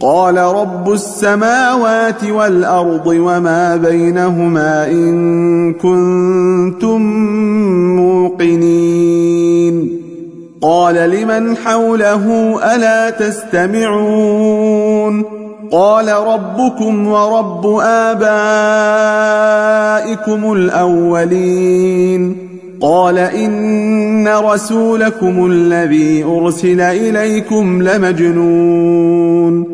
قال رب السماوات والأرض وما بينهما إن كنتم موقنين. قال لمن حوله ألا تستمعون؟ قال ربكم ورب آبائكم الأولين. قال إن رسولكم الذي أرسل إليكم لمجنون.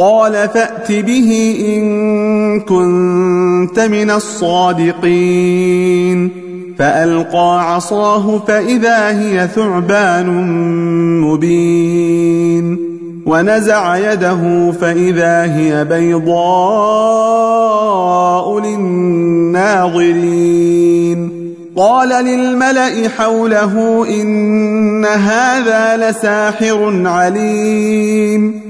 قال فأت به إن كنت من الصادقين. فألقى عصاه فإذا هي ثعبان مبين. ونزع يده فإذا هي بيضاء للناظرين. قال للملأ حوله إن هذا لساحر عليم.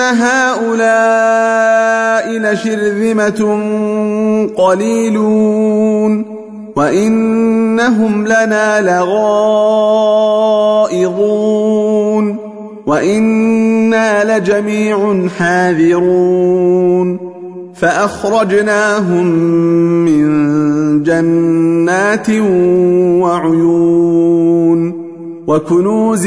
هؤلاء لشرذمة قليلون وإنهم لنا لغائظون وإنا لجميع حاذرون فأخرجناهم من جنات وعيون وكنوز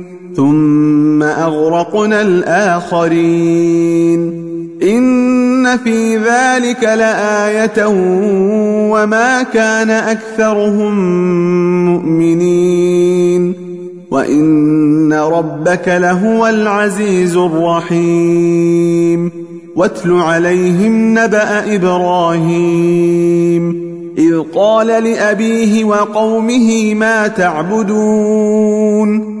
ثم أغرقنا الآخرين. إن في ذلك لآية وما كان أكثرهم مؤمنين. وإن ربك لهو العزيز الرحيم. واتل عليهم نبأ إبراهيم. إذ قال لأبيه وقومه ما تعبدون؟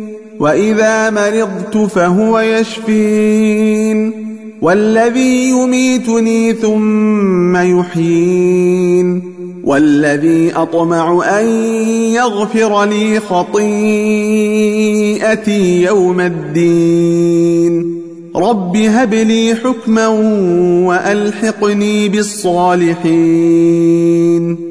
وإذا مرضت فهو يشفين. والذي يميتني ثم يحيين. والذي أطمع أن يغفر لي خطيئتي يوم الدين. رب هب لي حكما وألحقني بالصالحين.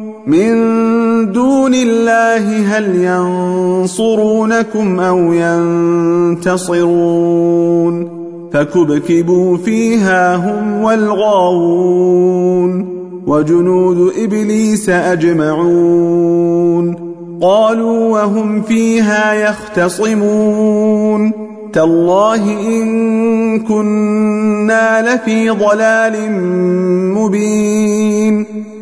من دون الله هل ينصرونكم أو ينتصرون فكبكبوا فيها هم والغاوون وجنود إبليس أجمعون قالوا وهم فيها يختصمون تالله إن كنا لفي ضلال مبين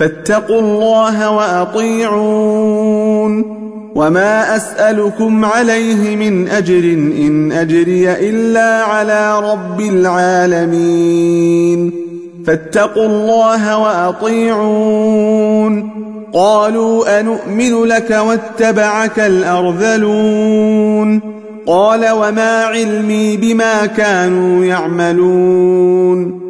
فاتقوا الله وأطيعون. وما أسألكم عليه من أجر إن أجري إلا على رب العالمين. فاتقوا الله وأطيعون. قالوا انومن لك واتبعك الأرذلون. قال وما علمي بما كانوا يعملون.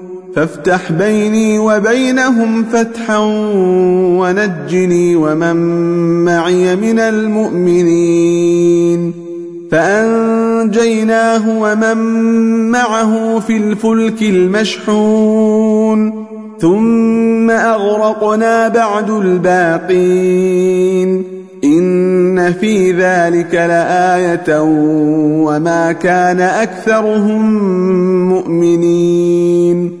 فافتح بيني وبينهم فتحا ونجني ومن معي من المؤمنين. فأنجيناه ومن معه في الفلك المشحون. ثم أغرقنا بعد الباقين. إن في ذلك لآية وما كان أكثرهم مؤمنين.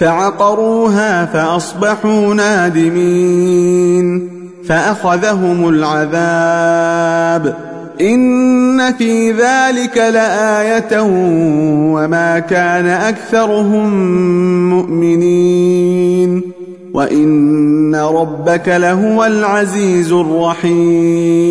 فعقروها فأصبحوا نادمين فأخذهم العذاب إن في ذلك لآية وما كان أكثرهم مؤمنين وإن ربك لهو العزيز الرحيم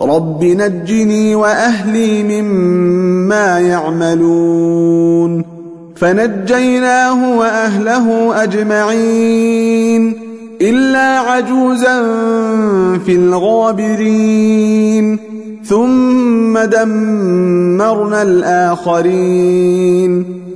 رب نجني وأهلي مما يعملون فنجيناه وأهله أجمعين إلا عجوزا في الغابرين ثم دمرنا الآخرين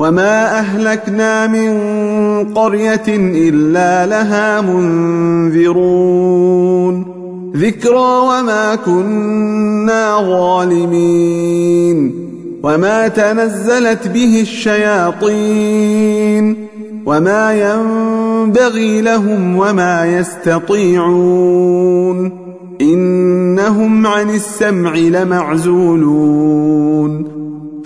وما أهلكنا من قرية إلا لها منذرون ذكرى وما كنا ظالمين وما تنزلت به الشياطين وما ينبغي لهم وما يستطيعون إنهم عن السمع لمعزولون